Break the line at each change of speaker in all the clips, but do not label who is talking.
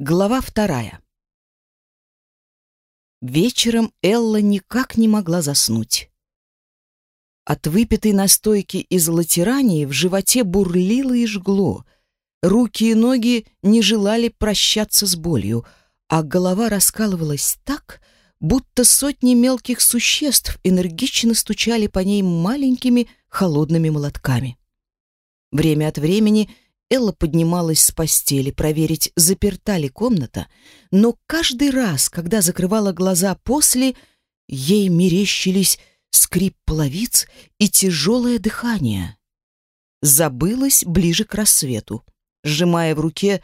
Глава вторая. Вечером Элла никак не могла заснуть. От выпитой настойки из латерании в животе бурлило и жгло. Руки и ноги не желали прощаться с болью, а голова раскалывалась так, будто сотни мелких существ энергично стучали по ней маленькими холодными молотками. Время от времени — Элла поднималась с постели проверить, заперта ли комната, но каждый раз, когда закрывала глаза после, ей мерещились скрип половиц и тяжелое дыхание. Забылась ближе к рассвету, сжимая в руке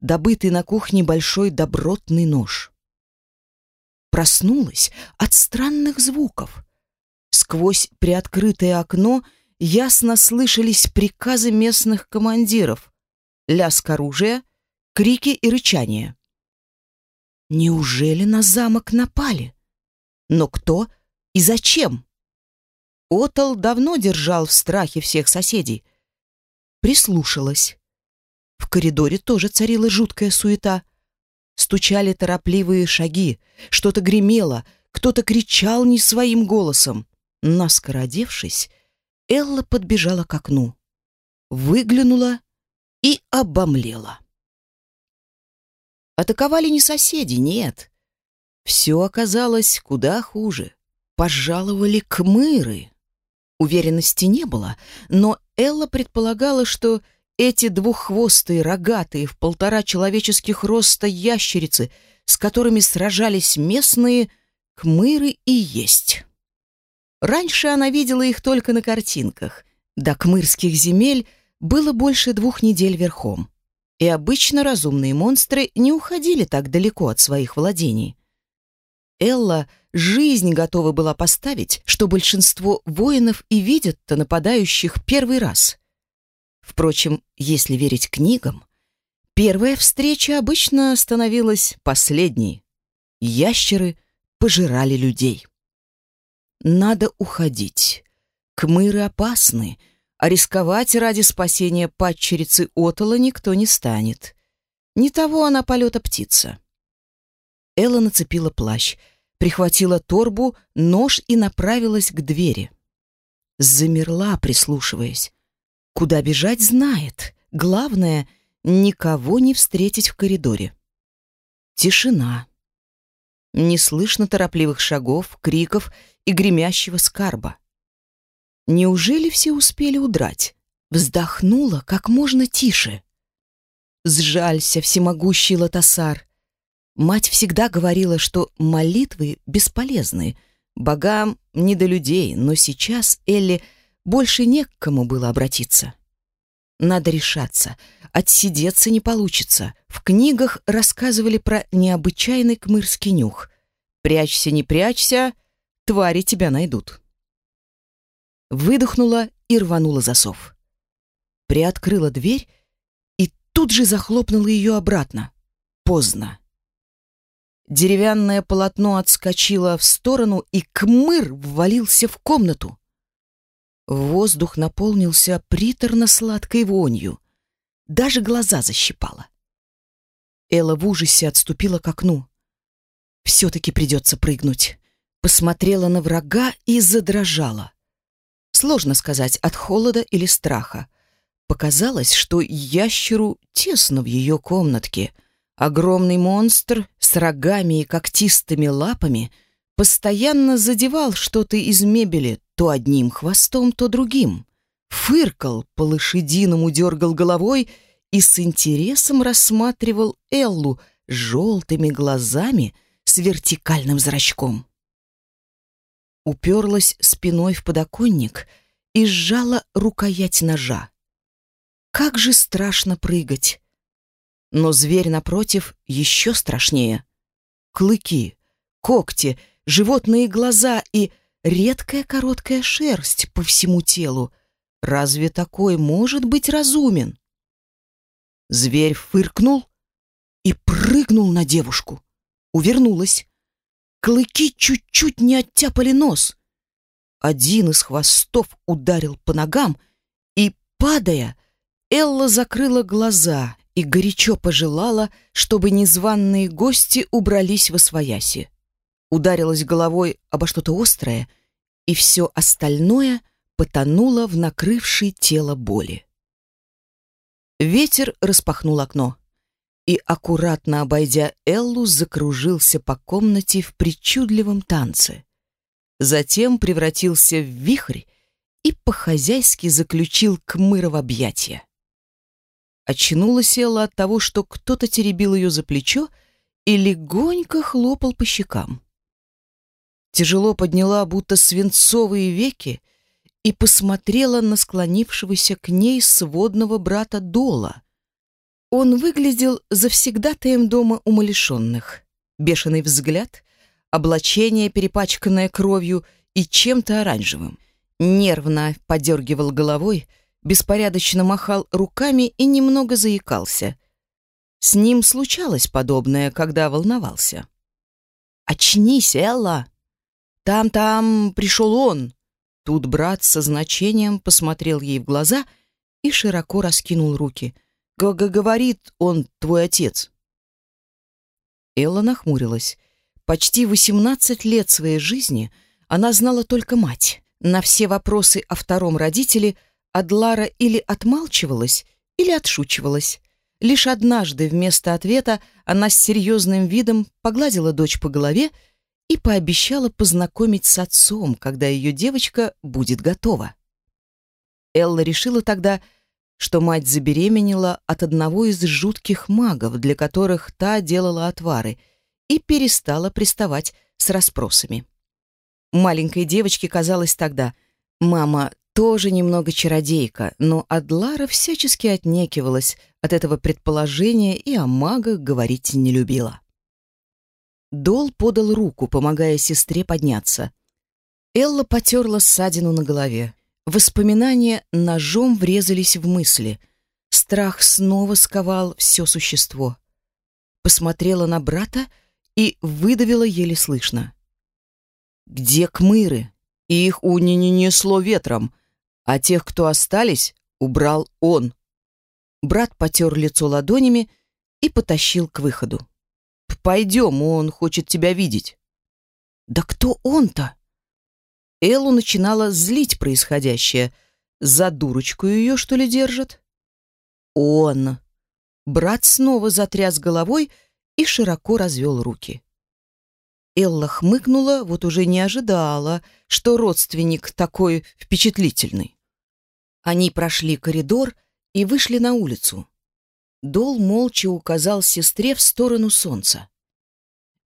добытый на кухне большой добротный нож. Проснулась от странных звуков. Сквозь приоткрытое окно — ясно слышались приказы местных командиров, лязг оружия, крики и рычания. Неужели на замок напали? Но кто и зачем? Отол давно держал в страхе всех соседей. Прислушалась. В коридоре тоже царила жуткая суета. Стучали торопливые шаги, что-то гремело, кто-то кричал не своим голосом. Наскоро одевшись, Элла подбежала к окну, выглянула и обомлела. Атаковали не соседи, нет. Все оказалось куда хуже. Пожаловали кмыры. Уверенности не было, но Элла предполагала, что эти двуххвостые, рогатые, в полтора человеческих роста ящерицы, с которыми сражались местные, кмыры и есть. Раньше она видела их только на картинках. До кмырских земель было больше двух недель верхом. И обычно разумные монстры не уходили так далеко от своих владений. Элла жизнь готова была поставить, что большинство воинов и видят-то нападающих первый раз. Впрочем, если верить книгам, первая встреча обычно становилась последней. Ящеры пожирали людей. Надо уходить. Кмыры опасны, а рисковать ради спасения падчерицы Отола никто не станет. Не того она полета птица. Элла нацепила плащ, прихватила торбу, нож и направилась к двери. Замерла, прислушиваясь. Куда бежать, знает. Главное — никого не встретить в коридоре. Тишина. Не слышно торопливых шагов, криков и гремящего скарба. Неужели все успели удрать? Вздохнула как можно тише. Сжалься, всемогущий Латасар. Мать всегда говорила, что молитвы бесполезны. Богам не до людей, но сейчас Элли больше не к кому было обратиться. Надо решаться. Отсидеться не получится. В книгах рассказывали про необычайный кмырский нюх. Прячься, не прячься, твари тебя найдут. Выдохнула и рванула засов. Приоткрыла дверь и тут же захлопнула ее обратно. Поздно. Деревянное полотно отскочило в сторону, и кмыр ввалился в комнату. Воздух наполнился приторно-сладкой вонью. Даже глаза защипало. Элла в ужасе отступила к окну. Все-таки придется прыгнуть посмотрела на врага и задрожала. Сложно сказать, от холода или страха. Показалось, что ящеру тесно в ее комнатке. Огромный монстр с рогами и когтистыми лапами постоянно задевал что-то из мебели то одним хвостом, то другим. Фыркал, по-лошадиному дергал головой и с интересом рассматривал Эллу желтыми глазами с вертикальным зрачком уперлась спиной в подоконник и сжала рукоять ножа. Как же страшно прыгать! Но зверь напротив еще страшнее. Клыки, когти, животные глаза и редкая короткая шерсть по всему телу. Разве такой может быть разумен? Зверь фыркнул и прыгнул на девушку. Увернулась. Клыки чуть-чуть не оттяпали нос. Один из хвостов ударил по ногам, и, падая, Элла закрыла глаза и горячо пожелала, чтобы незваные гости убрались во свояси. Ударилась головой обо что-то острое, и все остальное потонуло в накрывшей тело боли. Ветер распахнул окно и, аккуратно обойдя Эллу, закружился по комнате в причудливом танце. Затем превратился в вихрь и по-хозяйски заключил Кмыра в объятия. Очнулась Элла от того, что кто-то теребил ее за плечо и легонько хлопал по щекам. Тяжело подняла будто свинцовые веки и посмотрела на склонившегося к ней сводного брата Дола. Он выглядел завсегдатаем дома умалишенных. Бешеный взгляд, облачение, перепачканное кровью и чем-то оранжевым. Нервно подергивал головой, беспорядочно махал руками и немного заикался. С ним случалось подобное, когда волновался. «Очнись, Элла! Там-там пришел он!» Тут брат со значением посмотрел ей в глаза и широко раскинул руки. Г «Говорит он, твой отец». Элла нахмурилась. Почти восемнадцать лет своей жизни она знала только мать. На все вопросы о втором родителе Адлара или отмалчивалась, или отшучивалась. Лишь однажды вместо ответа она с серьезным видом погладила дочь по голове и пообещала познакомить с отцом, когда ее девочка будет готова. Элла решила тогда, что мать забеременела от одного из жутких магов, для которых та делала отвары, и перестала приставать с расспросами. Маленькой девочке казалось тогда, мама тоже немного чародейка, но Адлара всячески отнекивалась от этого предположения и о магах говорить не любила. Дол подал руку, помогая сестре подняться. Элла потерла ссадину на голове. Воспоминания ножом врезались в мысли. Страх снова сковал все существо. Посмотрела на брата и выдавила еле слышно. «Где кмыры?» Их у не несло ветром, а тех, кто остались, убрал он. Брат потер лицо ладонями и потащил к выходу. Пойдем, он хочет тебя видеть». «Да кто он-то?» Эллу начинала злить происходящее. За дурочку ее, что ли, держат? «Он!» Брат снова затряс головой и широко развел руки. Элла хмыкнула, вот уже не ожидала, что родственник такой впечатлительный. Они прошли коридор и вышли на улицу. Дол молча указал сестре в сторону солнца.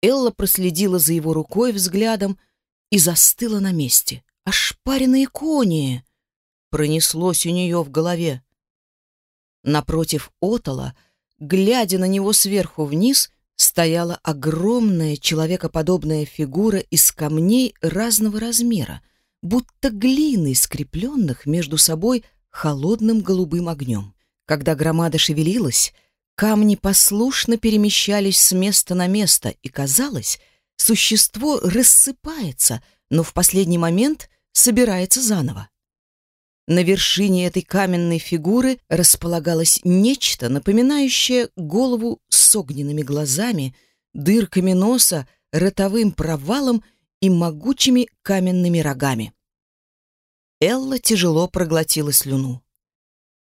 Элла проследила за его рукой взглядом и застыла на месте. «Ошпаренные кони!» Пронеслось у нее в голове. Напротив Отола, глядя на него сверху вниз, стояла огромная человекоподобная фигура из камней разного размера, будто глины, скрепленных между собой холодным голубым огнем. Когда громада шевелилась, камни послушно перемещались с места на место, и казалось, существо рассыпается, но в последний момент собирается заново. На вершине этой каменной фигуры располагалось нечто, напоминающее голову с огненными глазами, дырками носа, ротовым провалом и могучими каменными рогами. Элла тяжело проглотила слюну.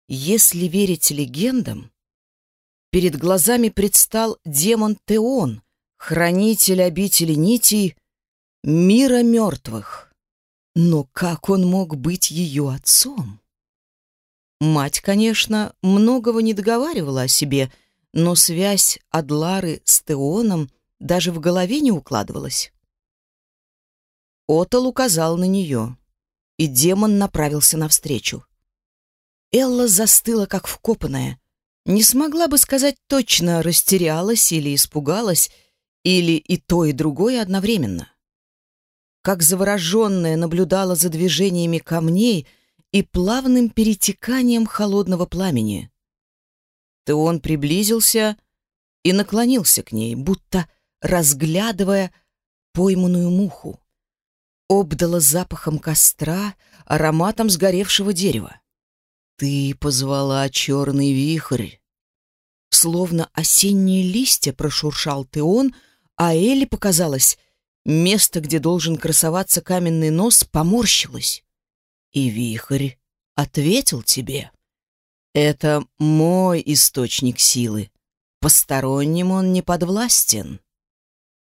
Если верить легендам, перед глазами предстал демон Теон, хранитель обители нитей мира мертвых. Но как он мог быть ее отцом? Мать, конечно, многого не договаривала о себе, но связь Адлары с Теоном даже в голове не укладывалась. Отол указал на нее, и демон направился навстречу. Элла застыла, как вкопанная. Не смогла бы сказать точно, растерялась или испугалась, или и то, и другое одновременно. Как завороженная наблюдала за движениями камней и плавным перетеканием холодного пламени. То он приблизился и наклонился к ней, будто разглядывая пойманную муху. Обдала запахом костра, ароматом сгоревшего дерева. «Ты позвала черный вихрь!» Словно осенние листья прошуршал Теон, а Элли показалось, место, где должен красоваться каменный нос, поморщилось. И вихрь ответил тебе. Это мой источник силы. Посторонним он не подвластен.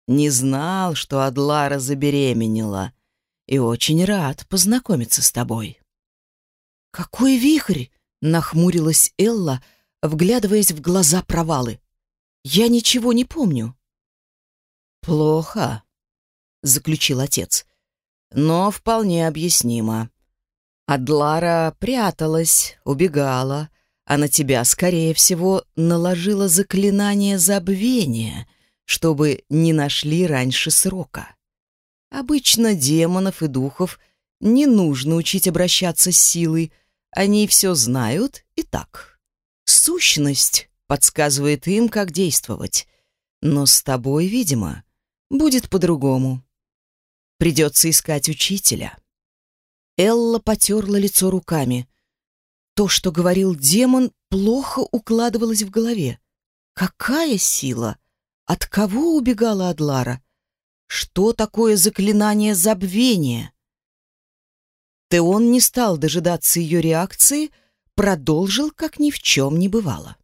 Не знал, что Адлара забеременела, и очень рад познакомиться с тобой. «Какой вихрь!» — нахмурилась Элла, вглядываясь в глаза провалы. «Я ничего не помню». «Плохо», — заключил отец, — «но вполне объяснимо. Адлара пряталась, убегала, а на тебя, скорее всего, наложила заклинание забвения, чтобы не нашли раньше срока. Обычно демонов и духов не нужно учить обращаться с силой, они все знают и так. Сущность подсказывает им, как действовать, но с тобой, видимо, будет по-другому. Придется искать учителя. Элла потерла лицо руками. То, что говорил демон, плохо укладывалось в голове. Какая сила? От кого убегала Адлара? Что такое заклинание забвения? Теон не стал дожидаться ее реакции, продолжил, как ни в чем не бывало.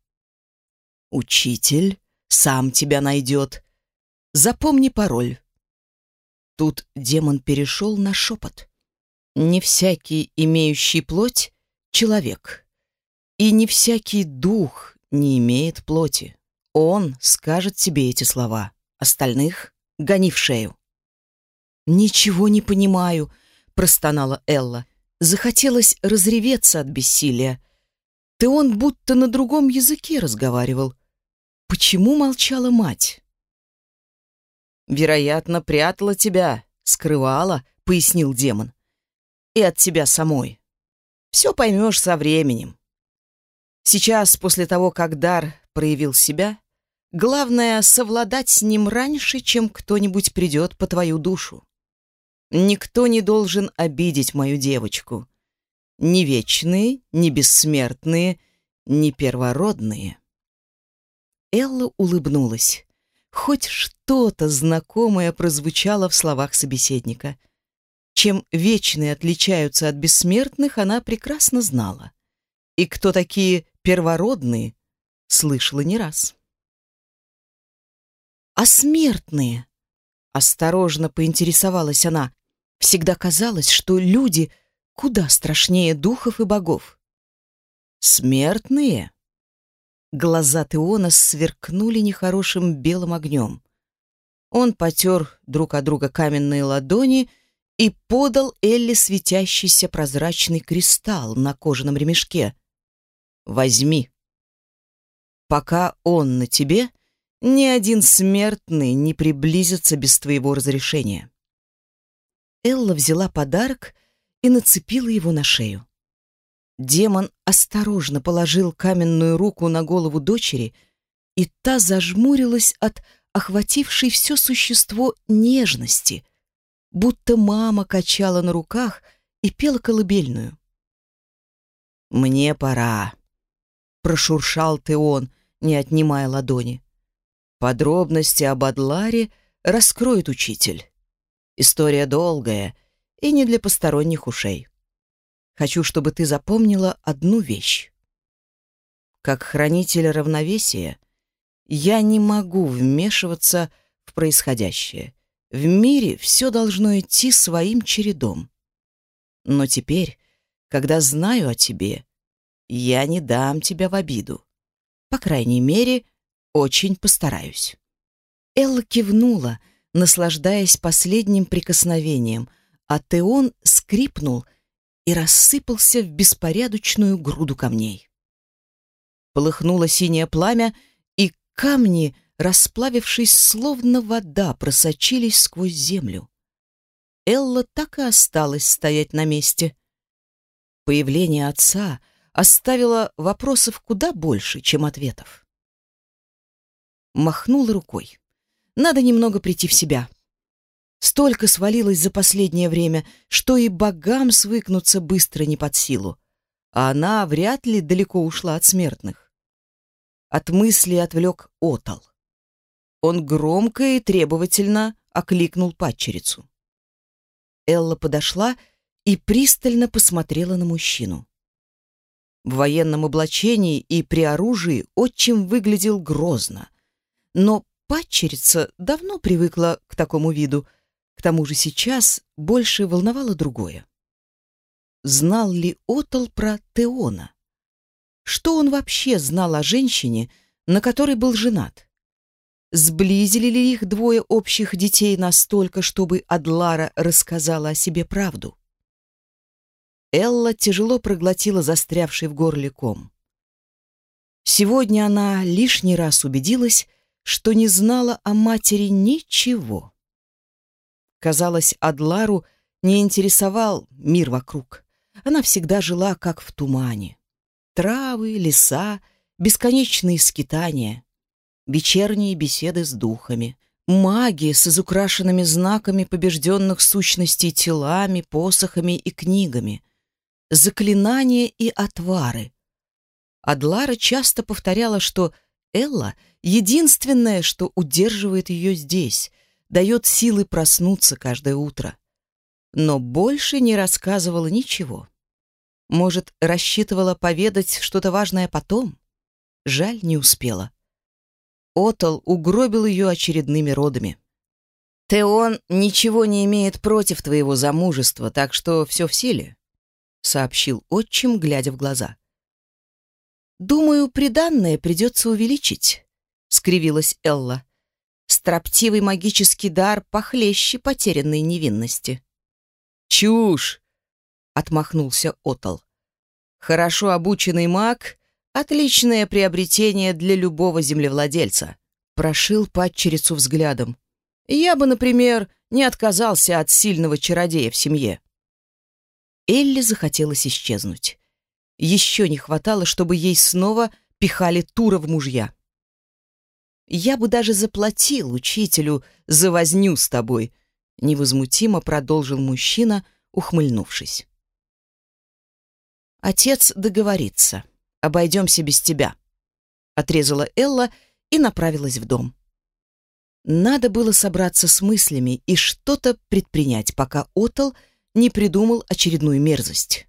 «Учитель сам тебя найдет. Запомни пароль». Тут демон перешел на шепот. Не всякий, имеющий плоть, — человек. И не всякий дух не имеет плоти. Он скажет тебе эти слова. Остальных гони в шею. «Ничего не понимаю», — простонала Элла. Захотелось разреветься от бессилия. Ты он будто на другом языке разговаривал. Почему молчала мать? «Вероятно, прятала тебя, скрывала», — пояснил демон и от тебя самой. Все поймешь со временем. Сейчас, после того, как дар проявил себя, главное — совладать с ним раньше, чем кто-нибудь придет по твою душу. Никто не должен обидеть мою девочку. Ни вечные, ни бессмертные, ни первородные. Элла улыбнулась. Хоть что-то знакомое прозвучало в словах собеседника — чем вечные отличаются от бессмертных, она прекрасно знала. И кто такие первородные, слышала не раз. «А смертные?» — осторожно поинтересовалась она. Всегда казалось, что люди куда страшнее духов и богов. «Смертные?» Глаза Теона сверкнули нехорошим белым огнем. Он потер друг от друга каменные ладони и подал Элли светящийся прозрачный кристалл на кожаном ремешке. «Возьми. Пока он на тебе, ни один смертный не приблизится без твоего разрешения». Элла взяла подарок и нацепила его на шею. Демон осторожно положил каменную руку на голову дочери, и та зажмурилась от охватившей все существо нежности, будто мама качала на руках и пела колыбельную. «Мне пора», — прошуршал Теон, не отнимая ладони. «Подробности об Адларе раскроет учитель. История долгая и не для посторонних ушей. Хочу, чтобы ты запомнила одну вещь. Как хранитель равновесия я не могу вмешиваться в происходящее в мире все должно идти своим чередом. Но теперь, когда знаю о тебе, я не дам тебя в обиду. По крайней мере, очень постараюсь. Элла кивнула, наслаждаясь последним прикосновением, а Теон скрипнул и рассыпался в беспорядочную груду камней. Полыхнуло синее пламя, и камни — расплавившись словно вода, просочились сквозь землю. Элла так и осталась стоять на месте. Появление отца оставило вопросов куда больше, чем ответов. Махнула рукой. Надо немного прийти в себя. Столько свалилось за последнее время, что и богам свыкнуться быстро не под силу, а она вряд ли далеко ушла от смертных. от мысли отвлек Отал. Он громко и требовательно окликнул падчерицу. Элла подошла и пристально посмотрела на мужчину. В военном облачении и при оружии отчим выглядел грозно, но падчерица давно привыкла к такому виду, к тому же сейчас больше волновало другое. Знал ли Отал про Теона? Что он вообще знал о женщине, на которой был женат? Сблизили ли их двое общих детей настолько, чтобы Адлара рассказала о себе правду? Элла тяжело проглотила застрявший в горле ком. Сегодня она лишний раз убедилась, что не знала о матери ничего. Казалось, Адлару не интересовал мир вокруг. Она всегда жила как в тумане. Травы, леса, бесконечные скитания — вечерние беседы с духами, маги с изукрашенными знаками побежденных сущностей телами, посохами и книгами, заклинания и отвары. Адлара часто повторяла, что Элла — единственное, что удерживает ее здесь, дает силы проснуться каждое утро. Но больше не рассказывала ничего. Может, рассчитывала поведать что-то важное потом? Жаль, не успела. Отол угробил ее очередными родами. «Теон ничего не имеет против твоего замужества, так что все в силе», — сообщил отчим, глядя в глаза. «Думаю, приданное придется увеличить», — скривилась Элла. «Строптивый магический дар похлеще потерянной невинности».
«Чушь!» — отмахнулся Отол. «Хорошо обученный маг Отличное приобретение для любого землевладельца. Прошил падчерицу взглядом. Я бы, например, не отказался от сильного чародея в семье.
Элли захотелось исчезнуть. Еще не хватало, чтобы ей снова пихали Тура в мужья. «Я бы даже заплатил учителю за возню с тобой», — невозмутимо продолжил мужчина, ухмыльнувшись. Отец договорится обойдемся без тебя», — отрезала Элла и направилась в дом. Надо было собраться с мыслями и что-то предпринять, пока Отал не придумал очередную мерзость.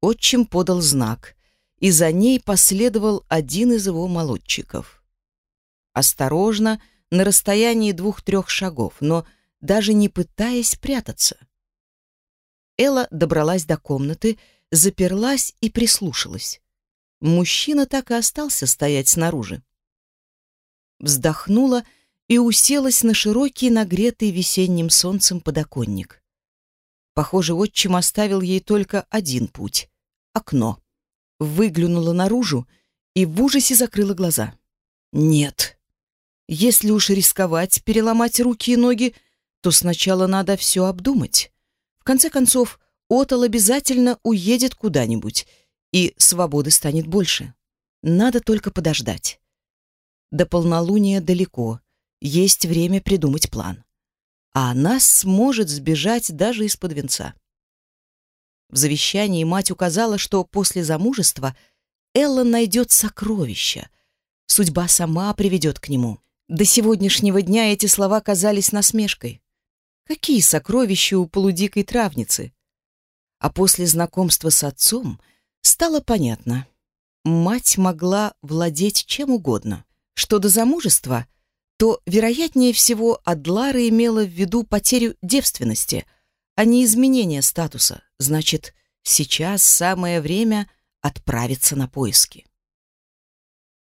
Отчим подал знак, и за ней последовал один из его молодчиков. Осторожно, на расстоянии двух-трех шагов, но даже не пытаясь прятаться. Элла добралась до комнаты, заперлась и прислушалась. Мужчина так и остался стоять снаружи. Вздохнула и уселась на широкий, нагретый весенним солнцем подоконник. Похоже, отчим оставил ей только один путь — окно. Выглянула наружу и в ужасе закрыла глаза. Нет. Если уж рисковать, переломать руки и ноги, то сначала надо все обдумать. В конце концов, Отал обязательно уедет куда-нибудь, и свободы станет больше. Надо только подождать. До полнолуния далеко, есть время придумать план. А она сможет сбежать даже из-под венца. В завещании мать указала, что после замужества Элла найдет сокровища. Судьба сама приведет к нему. До сегодняшнего дня эти слова казались насмешкой. Какие сокровища у полудикой травницы? А после знакомства с отцом стало понятно. Мать могла владеть чем угодно. Что до замужества, то, вероятнее всего, Адлара имела в виду потерю девственности, а не изменение статуса. Значит, сейчас самое время отправиться на поиски.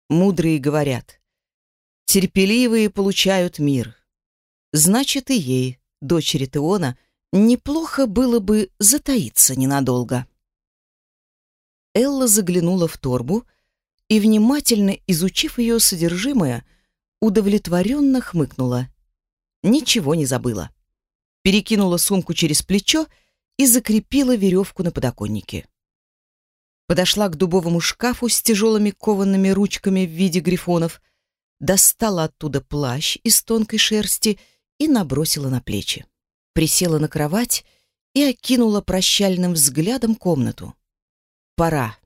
Мудрые говорят, терпеливые получают мир. Значит, и ей, дочери Теона, Неплохо было бы затаиться ненадолго. Элла заглянула в торбу и, внимательно изучив ее содержимое, удовлетворенно хмыкнула. Ничего не забыла. Перекинула сумку через плечо и закрепила веревку на подоконнике. Подошла к дубовому шкафу с тяжелыми коваными ручками в виде грифонов, достала оттуда плащ из тонкой шерсти и набросила на плечи присела на кровать и окинула прощальным взглядом комнату. Пора.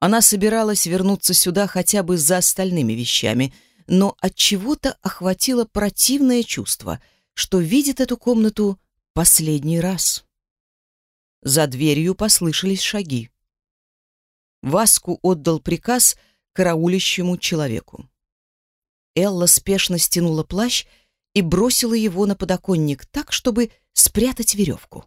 Она собиралась вернуться сюда хотя бы за остальными вещами, но от чего-то охватило противное чувство, что видит эту комнату последний раз. За дверью послышались шаги. Васку отдал приказ караулящему человеку. Элла спешно стянула плащ и бросила его на подоконник так, чтобы спрятать веревку.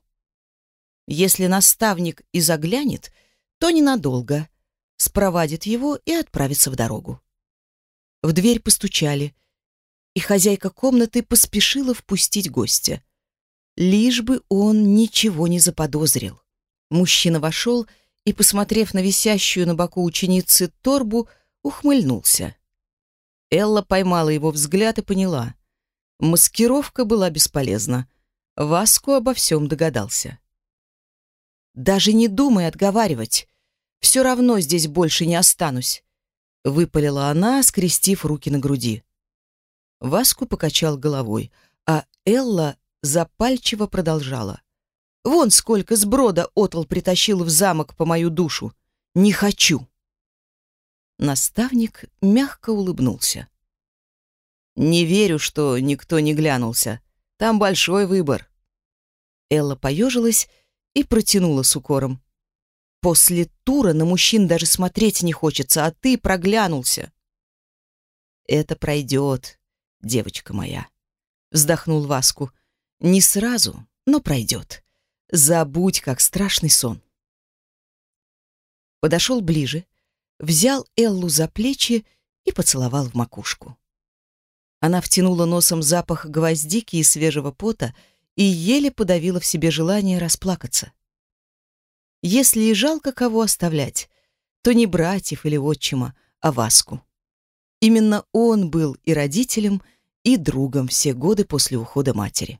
Если наставник и заглянет, то ненадолго, спровадит его и отправится в дорогу. В дверь постучали, и хозяйка комнаты поспешила впустить гостя. Лишь бы он ничего не заподозрил. Мужчина вошел и, посмотрев на висящую на боку ученицы торбу, ухмыльнулся. Элла поймала его взгляд и поняла. Маскировка была бесполезна. Васку обо всем догадался. «Даже не думай отговаривать. Все равно здесь больше не останусь», — выпалила она, скрестив руки на груди. Васку покачал головой, а Элла запальчиво продолжала. «Вон сколько сброда Отл притащил в замок по мою душу. Не хочу!» Наставник мягко улыбнулся. «Не верю, что никто не глянулся. Там большой выбор». Элла поежилась и протянула с укором. «После тура на мужчин даже смотреть не хочется, а ты проглянулся». «Это пройдет, девочка моя», — вздохнул Васку. «Не сразу, но пройдет. Забудь, как страшный сон». Подошел ближе, — взял Эллу за плечи и поцеловал в макушку. Она втянула носом запах гвоздики и свежего пота и еле подавила в себе желание расплакаться. Если и жалко кого оставлять, то не братьев или отчима, а Васку. Именно он был и родителем, и другом все годы после ухода матери.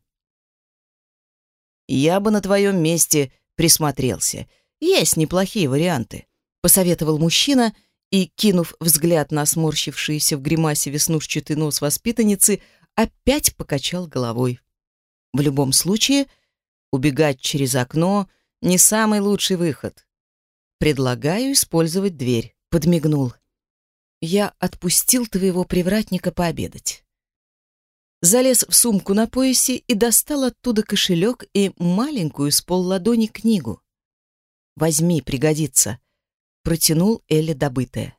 «Я бы на твоем месте присмотрелся. Есть неплохие варианты посоветовал мужчина и, кинув взгляд на сморщившийся в гримасе веснушчатый нос воспитанницы, опять покачал головой. В любом случае, убегать через окно — не самый лучший выход. Предлагаю использовать дверь, подмигнул. Я отпустил твоего привратника пообедать. Залез в сумку на поясе и достал оттуда кошелек и маленькую с полладони книгу. Возьми, пригодится протянул Элли добытое.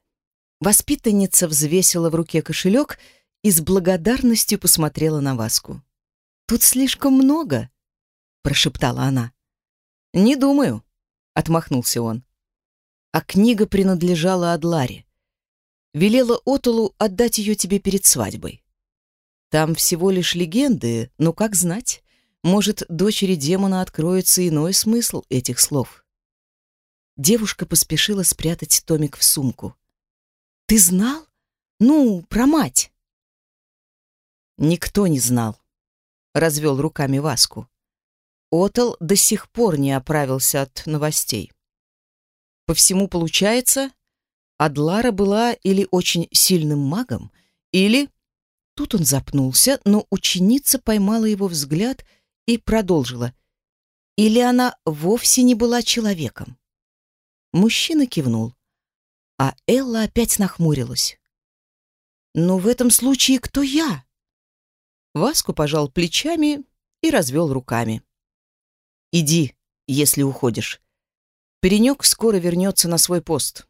Воспитанница взвесила в руке кошелек и с благодарностью посмотрела на Васку. «Тут слишком много», — прошептала она. «Не думаю», — отмахнулся он. А книга принадлежала Адларе. Велела Отолу отдать ее тебе перед свадьбой. Там всего лишь легенды, но как знать, может, дочери демона откроется иной смысл этих слов. Девушка поспешила спрятать томик в сумку. «Ты знал? Ну, про мать!» Никто не знал. Развел руками Васку. Отал до сих пор не оправился от новостей. По всему получается, Адлара была или очень сильным магом, или... Тут он запнулся, но ученица поймала его взгляд и продолжила. Или она вовсе не была человеком. Мужчина кивнул, а Элла опять нахмурилась. «Но в этом случае кто я?» Васку пожал плечами и развел руками. «Иди, если уходишь. Перенек скоро вернется на свой пост».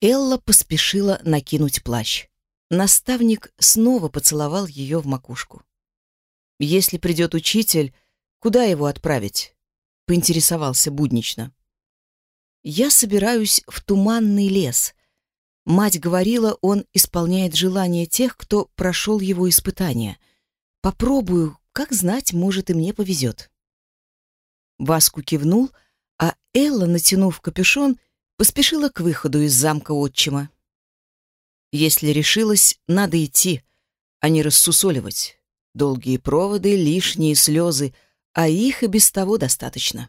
Элла поспешила накинуть плащ. Наставник снова поцеловал ее в макушку. «Если придет учитель, куда его отправить?» — поинтересовался буднично. Я собираюсь в туманный лес. Мать говорила, он исполняет желания тех, кто прошел его испытания. Попробую, как знать, может, и мне повезет. Васку кивнул, а Элла, натянув капюшон, поспешила к выходу из замка отчима. Если решилась, надо идти, а не рассусоливать. Долгие проводы, лишние слезы, а их и без того достаточно.